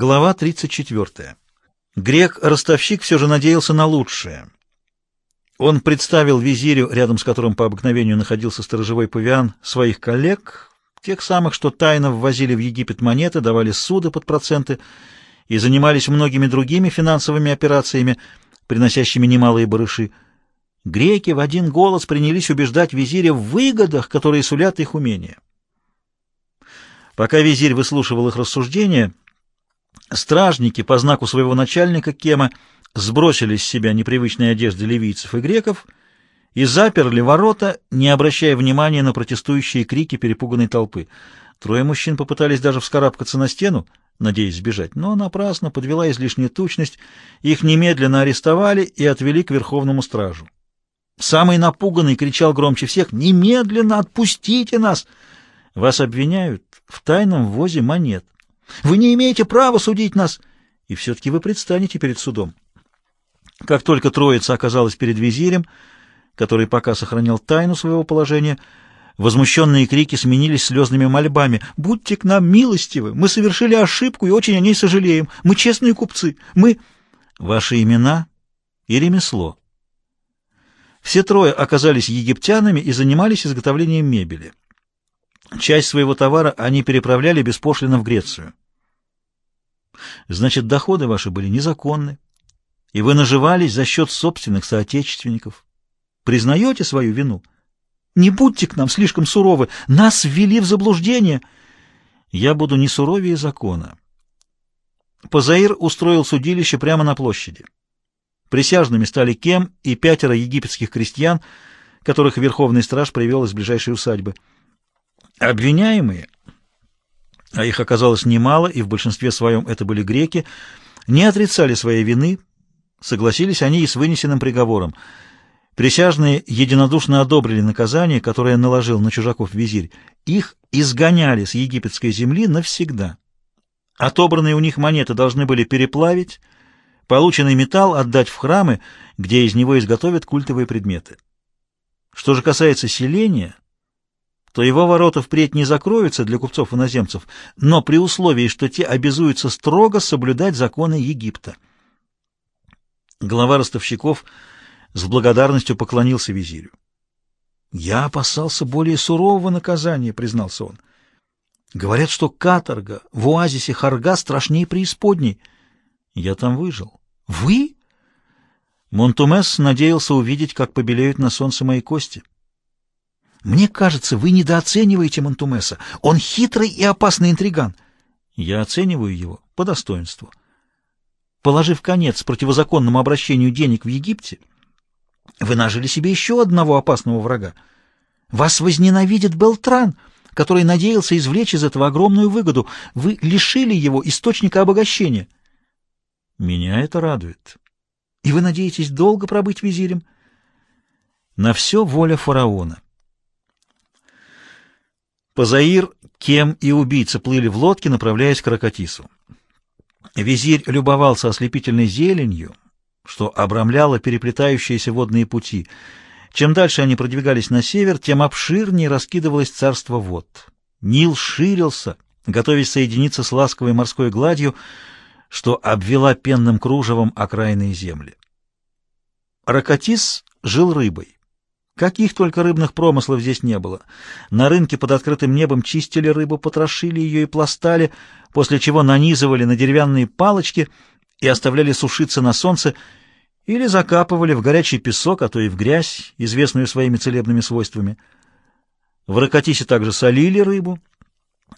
Глава 34. Грек-ростовщик все же надеялся на лучшее. Он представил визирю, рядом с которым по обыкновению находился сторожевой павиан, своих коллег, тех самых, что тайно ввозили в Египет монеты, давали суды под проценты и занимались многими другими финансовыми операциями, приносящими немалые барыши. Греки в один голос принялись убеждать визиря в выгодах, которые сулят их умения. Пока визирь выслушивал их рассуждения, Стражники по знаку своего начальника Кема сбросили с себя непривычные одежды ливийцев и греков и заперли ворота, не обращая внимания на протестующие крики перепуганной толпы. Трое мужчин попытались даже вскарабкаться на стену, надеясь сбежать, но напрасно подвела излишняя тучность, их немедленно арестовали и отвели к верховному стражу. Самый напуганный кричал громче всех «Немедленно отпустите нас!» Вас обвиняют в тайном ввозе монет. Вы не имеете права судить нас, и все-таки вы предстанете перед судом. Как только троица оказалась перед визирем, который пока сохранял тайну своего положения, возмущенные крики сменились слезными мольбами. «Будьте к нам милостивы! Мы совершили ошибку и очень о ней сожалеем. Мы честные купцы. Мы...» «Ваши имена и ремесло». Все трое оказались египтянами и занимались изготовлением мебели. Часть своего товара они переправляли беспошлино в Грецию. Значит, доходы ваши были незаконны, и вы наживались за счет собственных соотечественников. Признаете свою вину? Не будьте к нам слишком суровы, нас ввели в заблуждение. Я буду не суровее закона. Позаир устроил судилище прямо на площади. Присяжными стали Кем и пятеро египетских крестьян, которых Верховный страж привел из ближайшей усадьбы. Обвиняемые а их оказалось немало, и в большинстве своем это были греки, не отрицали своей вины, согласились они и с вынесенным приговором. Присяжные единодушно одобрили наказание, которое наложил на чужаков визирь. Их изгоняли с египетской земли навсегда. Отобранные у них монеты должны были переплавить, полученный металл отдать в храмы, где из него изготовят культовые предметы. Что же касается селения, то его ворота впредь не закроются для купцов-иноземцев, но при условии, что те обязуются строго соблюдать законы Египта. Глава ростовщиков с благодарностью поклонился визирю. «Я опасался более сурового наказания», — признался он. «Говорят, что каторга в оазисе Харга страшнее преисподней. Я там выжил». «Вы?» Монтумес надеялся увидеть, как побелеют на солнце мои кости. Мне кажется, вы недооцениваете Монтумеса. Он хитрый и опасный интриган. Я оцениваю его по достоинству. Положив конец противозаконному обращению денег в Египте, вы нажили себе еще одного опасного врага. Вас возненавидит Белтран, который надеялся извлечь из этого огромную выгоду. Вы лишили его источника обогащения. Меня это радует. И вы надеетесь долго пробыть визирем? На все воля фараона. Позаир, Кем и убийца плыли в лодке, направляясь к Ракатису. Визирь любовался ослепительной зеленью, что обрамляло переплетающиеся водные пути. Чем дальше они продвигались на север, тем обширнее раскидывалось царство вод. Нил ширился, готовясь соединиться с ласковой морской гладью, что обвела пенным кружевом окраинные земли. Ракатис жил рыбой. Каких только рыбных промыслов здесь не было. На рынке под открытым небом чистили рыбу, потрошили ее и пластали, после чего нанизывали на деревянные палочки и оставляли сушиться на солнце или закапывали в горячий песок, а то и в грязь, известную своими целебными свойствами. В Ракатисе также солили рыбу,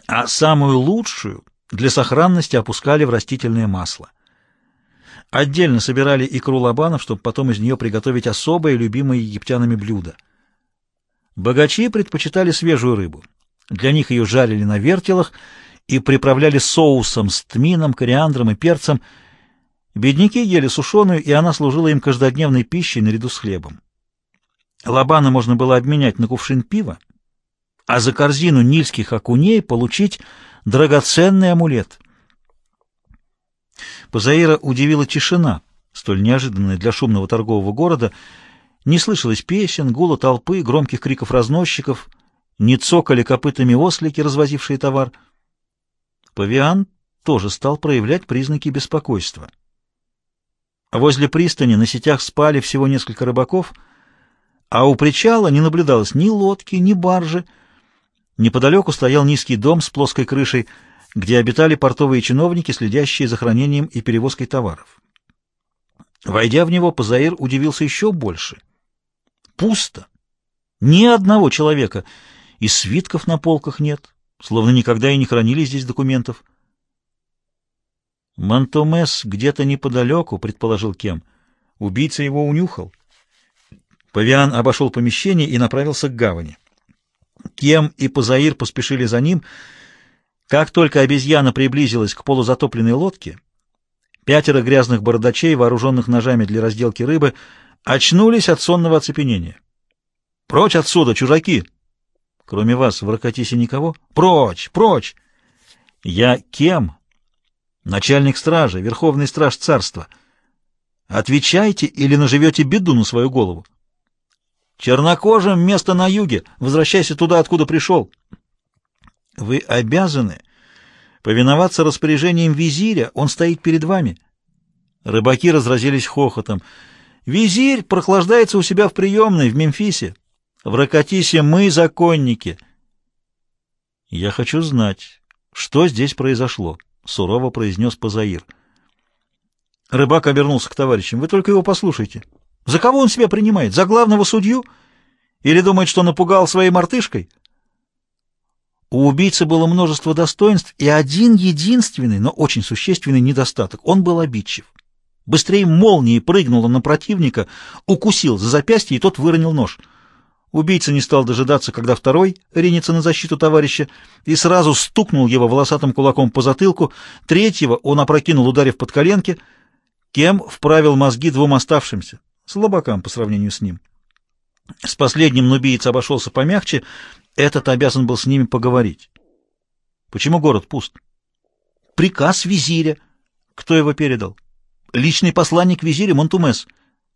а самую лучшую для сохранности опускали в растительное масло. Отдельно собирали икру лобанов, чтобы потом из нее приготовить особое, любимое египтянами блюдо. Богачи предпочитали свежую рыбу. Для них ее жарили на вертелах и приправляли соусом с тмином, кориандром и перцем. Бедняки ели сушеную, и она служила им каждодневной пищей наряду с хлебом. Лобана можно было обменять на кувшин пива, а за корзину нильских окуней получить драгоценный амулет — Позаира удивила тишина, столь неожиданная для шумного торгового города. Не слышалось песен, гула толпы, громких криков разносчиков, не цокали копытами ослики, развозившие товар. Павиан тоже стал проявлять признаки беспокойства. Возле пристани на сетях спали всего несколько рыбаков, а у причала не наблюдалось ни лодки, ни баржи. Неподалеку стоял низкий дом с плоской крышей, где обитали портовые чиновники, следящие за хранением и перевозкой товаров. Войдя в него, Пазаир удивился еще больше. Пусто. Ни одного человека. И свитков на полках нет, словно никогда и не хранили здесь документов. Мантомес где-то неподалеку, предположил Кем. Убийца его унюхал. Павиан обошел помещение и направился к гавани. Кем и Пазаир поспешили за ним. Как только обезьяна приблизилась к полузатопленной лодке, пятеро грязных бородачей, вооруженных ножами для разделки рыбы, очнулись от сонного оцепенения. «Прочь отсюда, чужаки!» «Кроме вас в Ракатисе никого?» «Прочь! Прочь!» «Я Кем?» начальник стражи, верховный страж царства. Отвечайте или наживете беду на свою голову. Чернокожим место на юге, возвращайся туда, откуда пришел. Вы обязаны повиноваться распоряжениям визиря, он стоит перед вами. Рыбаки разразились хохотом. Визирь прохлаждается у себя в приемной в Мемфисе. В Ракатисе мы законники. Я хочу знать, что здесь произошло. — сурово произнес Пазаир. Рыбак обернулся к товарищам. «Вы только его послушайте. За кого он себя принимает? За главного судью? Или думает, что напугал своей мартышкой?» У убийцы было множество достоинств и один единственный, но очень существенный недостаток. Он был обидчив. Быстрее молнии прыгнул на противника, укусил за запястье, и тот выронил нож — Убийца не стал дожидаться, когда второй ринется на защиту товарища, и сразу стукнул его волосатым кулаком по затылку. Третьего он опрокинул, ударив под коленки, кем вправил мозги двум оставшимся, слабакам по сравнению с ним. С последним нубиец обошелся помягче, этот обязан был с ними поговорить. Почему город пуст? Приказ визиря. Кто его передал? Личный посланник визиря Монтумес.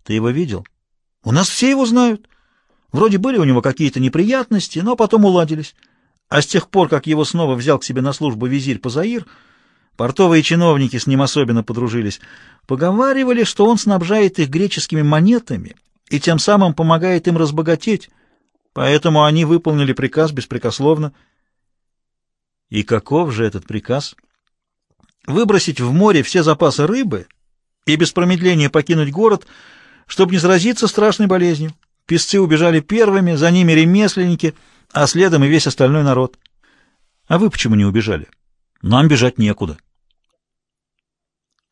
Ты его видел? У нас все его знают. Вроде были у него какие-то неприятности, но потом уладились. А с тех пор, как его снова взял к себе на службу визирь Пазаир, портовые чиновники с ним особенно подружились. Поговаривали, что он снабжает их греческими монетами и тем самым помогает им разбогатеть, поэтому они выполнили приказ беспрекословно. И каков же этот приказ? Выбросить в море все запасы рыбы и без промедления покинуть город, чтобы не заразиться страшной болезнью. Песцы убежали первыми, за ними ремесленники, а следом и весь остальной народ. А вы почему не убежали? Нам бежать некуда.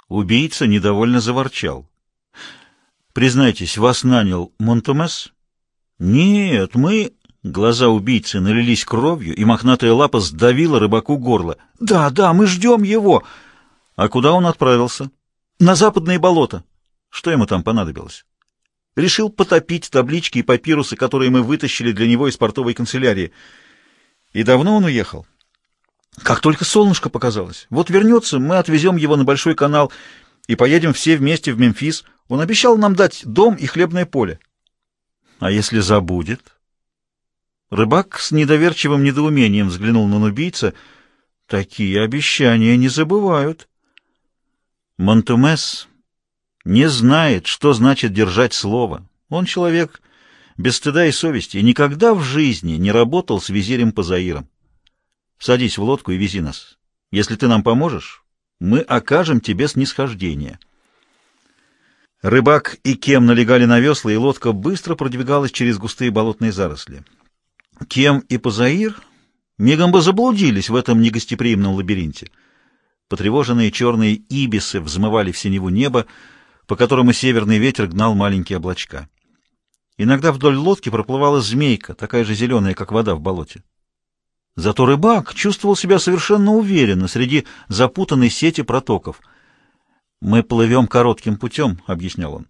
Убийца недовольно заворчал. Признайтесь, вас нанял Монтомес? Нет, мы... Глаза убийцы налились кровью, и мохнатая лапа сдавила рыбаку горло. «Да, да, мы ждем его!» «А куда он отправился?» «На западные болота». «Что ему там понадобилось?» решил потопить таблички и папирусы, которые мы вытащили для него из портовой канцелярии. И давно он уехал? Как только солнышко показалось. Вот вернется, мы отвезем его на Большой канал и поедем все вместе в Мемфис. Он обещал нам дать дом и хлебное поле. А если забудет? Рыбак с недоверчивым недоумением взглянул на нубийца. Такие обещания не забывают. Монтумес не знает, что значит держать слово. Он человек без стыда и совести и никогда в жизни не работал с визирем Пазаиром. Садись в лодку и вези нас. Если ты нам поможешь, мы окажем тебе снисхождение. Рыбак и Кем налегали на весла, и лодка быстро продвигалась через густые болотные заросли. Кем и Пазаир мигом бы заблудились в этом негостеприимном лабиринте. Потревоженные черные ибисы взмывали в синеву небо, по которому северный ветер гнал маленькие облачка. Иногда вдоль лодки проплывала змейка, такая же зеленая, как вода в болоте. Зато рыбак чувствовал себя совершенно уверенно среди запутанной сети протоков. «Мы плывем коротким путем», — объяснял он.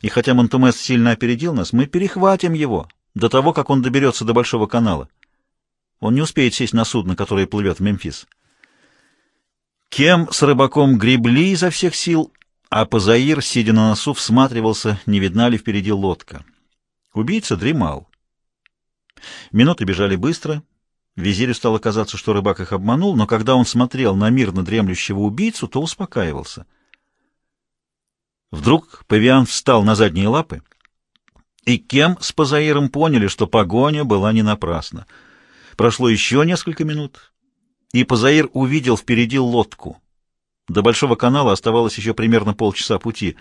«И хотя Монтумес сильно опередил нас, мы перехватим его до того, как он доберется до Большого канала. Он не успеет сесть на судно, которое плывет в Мемфис». Кем с рыбаком гребли изо всех сил, а Пазаир, сидя на носу, всматривался, не видна ли впереди лодка. Убийца дремал. Минуты бежали быстро. Визирю стало казаться, что рыбак их обманул, но когда он смотрел на мирно дремлющего убийцу, то успокаивался. Вдруг павиан встал на задние лапы, и Кем с Пазаиром поняли, что погоня была не напрасна. Прошло еще несколько минут, и Пазаир увидел впереди лодку. До Большого канала оставалось еще примерно полчаса пути.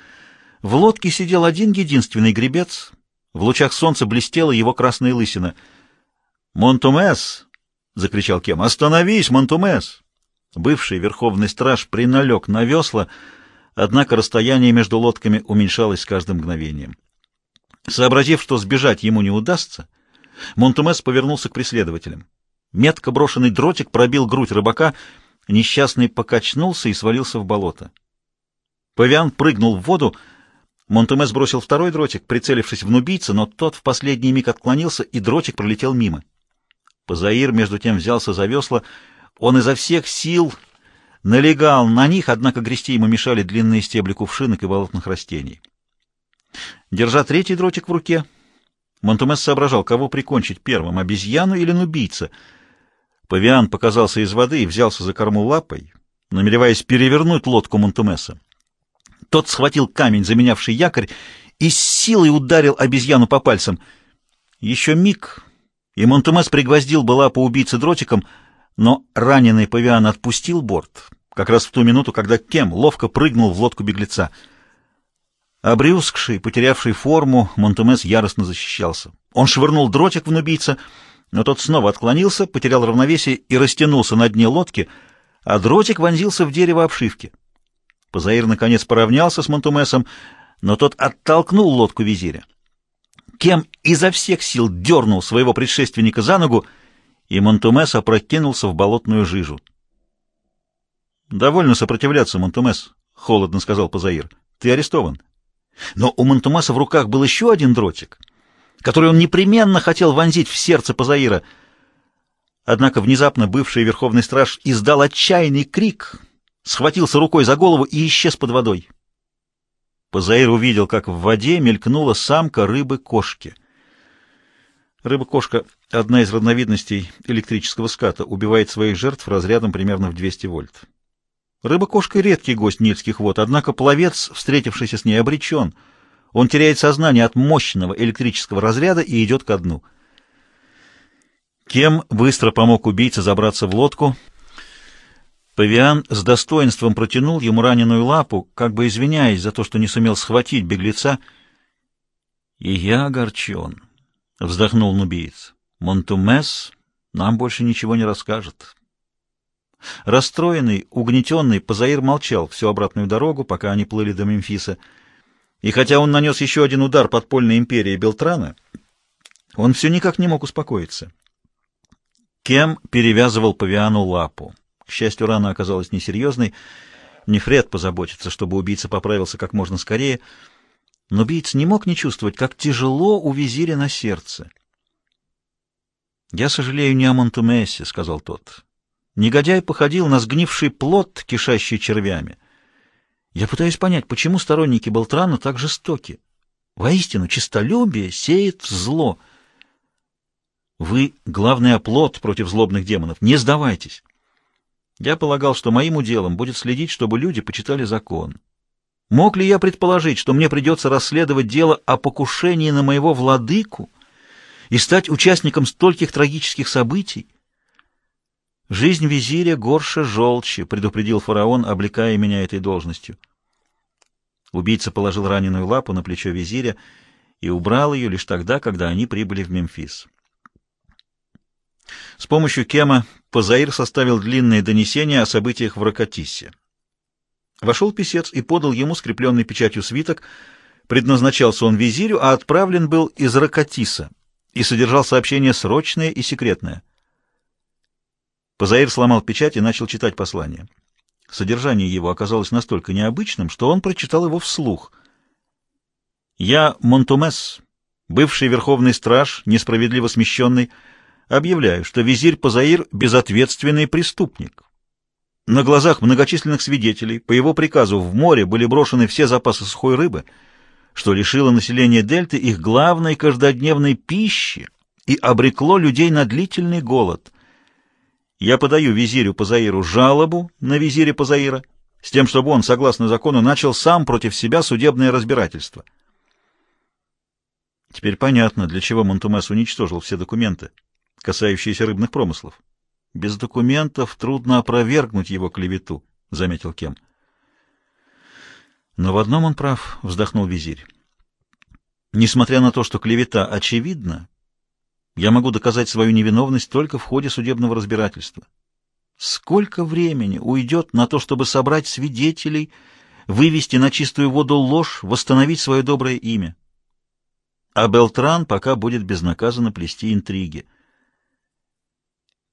В лодке сидел один единственный гребец. В лучах солнца блестела его красная лысина. «Монтумес!» — закричал Кем. «Остановись, Монтумес!» Бывший верховный страж приналег на весла, однако расстояние между лодками уменьшалось с каждым мгновением. Сообразив, что сбежать ему не удастся, Монтумес повернулся к преследователям. Метко брошенный дротик пробил грудь рыбака, несчастный покачнулся и свалился в болото. Павиан прыгнул в воду, Монтумес бросил второй дротик, прицелившись в нубийца, но тот в последний миг отклонился, и дротик пролетел мимо. Позаир, между тем, взялся за весла. Он изо всех сил налегал на них, однако грести ему мешали длинные стебли кувшинок и болотных растений. Держа третий дротик в руке, Монтумес соображал, кого прикончить первым, обезьяну или нубийца. Павиан показался из воды и взялся за корму лапой, намереваясь перевернуть лодку Монтумеса. Тот схватил камень, заменявший якорь, и с силой ударил обезьяну по пальцам. Еще миг, и Монтумес пригвоздил бы лапу убийцы дротиком, но раненый павиан отпустил борт, как раз в ту минуту, когда Кем ловко прыгнул в лодку беглеца — Обрюзгший, потерявший форму, Монтемес яростно защищался. Он швырнул дротик в нубийца, но тот снова отклонился, потерял равновесие и растянулся на дне лодки, а дротик вонзился в дерево обшивки. Позаир, наконец, поравнялся с Монтумесом, но тот оттолкнул лодку визиря. Кем изо всех сил дернул своего предшественника за ногу, и Монтумес опрокинулся в болотную жижу. «Довольно сопротивляться, Монтумес», — холодно сказал Позаир. «Ты арестован». Но у Монтумаса в руках был еще один дротик, который он непременно хотел вонзить в сердце Пазаира. Однако внезапно бывший верховный страж издал отчаянный крик, схватился рукой за голову и исчез под водой. Пазаир увидел, как в воде мелькнула самка рыбы-кошки. Рыба-кошка — одна из разновидностей электрического ската, убивает своих жертв разрядом примерно в 200 вольт. Рыба-кошка — редкий гость Нильских вод, однако пловец, встретившийся с ней, обречен. Он теряет сознание от мощного электрического разряда и идет ко дну. Кем быстро помог убийце забраться в лодку. Павиан с достоинством протянул ему раненую лапу, как бы извиняясь за то, что не сумел схватить беглеца. «И я огорчен», — вздохнул нубиец. «Монтумес нам больше ничего не расскажет». Расстроенный, угнетенный, Пазаир молчал всю обратную дорогу, пока они плыли до Мемфиса. И хотя он нанес еще один удар подпольной империи Белтрана, он все никак не мог успокоиться. Кем перевязывал павиану лапу. К счастью, рана оказалась несерьезной. Нефред позаботится, чтобы убийца поправился как можно скорее. Но убийца не мог не чувствовать, как тяжело у визиря на сердце. «Я сожалею не о Монтумесе», — сказал тот. Негодяй походил на сгнивший плод, кишащий червями. Я пытаюсь понять, почему сторонники Белтрана так жестоки. Воистину, честолюбие сеет зло. Вы — главный оплот против злобных демонов. Не сдавайтесь. Я полагал, что моим уделом будет следить, чтобы люди почитали закон. Мог ли я предположить, что мне придется расследовать дело о покушении на моего владыку и стать участником стольких трагических событий? «Жизнь визиря горше желчи», — предупредил фараон, облекая меня этой должностью. Убийца положил раненую лапу на плечо визиря и убрал ее лишь тогда, когда они прибыли в Мемфис. С помощью Кема Пазаир составил длинное донесение о событиях в Ракатисе. Вошел писец и подал ему скрепленный печатью свиток. Предназначался он визирю, а отправлен был из Ракатиса и содержал сообщение срочное и секретное. Позаир сломал печать и начал читать послание. Содержание его оказалось настолько необычным, что он прочитал его вслух. «Я, Монтумес, бывший верховный страж, несправедливо смещенный, объявляю, что визирь Позаир — безответственный преступник. На глазах многочисленных свидетелей по его приказу в море были брошены все запасы сухой рыбы, что лишило населения дельты их главной каждодневной пищи и обрекло людей на длительный голод — Я подаю визирю Пазаиру жалобу на визире Пазаира, с тем, чтобы он, согласно закону, начал сам против себя судебное разбирательство. Теперь понятно, для чего Монтумес уничтожил все документы, касающиеся рыбных промыслов. Без документов трудно опровергнуть его клевету, — заметил Кем. Но в одном он прав, — вздохнул визирь. Несмотря на то, что клевета очевидна, я могу доказать свою невиновность только в ходе судебного разбирательства. Сколько времени уйдет на то, чтобы собрать свидетелей, вывести на чистую воду ложь, восстановить свое доброе имя? А Белтран пока будет безнаказанно плести интриги.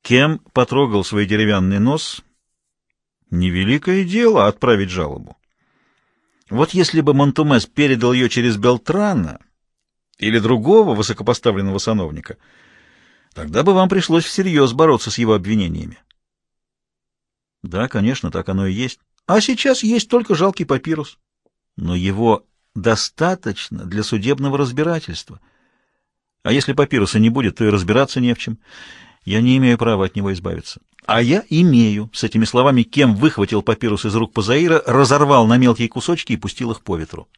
Кем потрогал свой деревянный нос? Невеликое дело отправить жалобу. Вот если бы Монтумес передал ее через Белтрана или другого высокопоставленного сановника, тогда бы вам пришлось всерьез бороться с его обвинениями. Да, конечно, так оно и есть. А сейчас есть только жалкий папирус. Но его достаточно для судебного разбирательства. А если папируса не будет, то и разбираться не в чем. Я не имею права от него избавиться. А я имею. С этими словами Кем выхватил папирус из рук Пазаира, разорвал на мелкие кусочки и пустил их по ветру.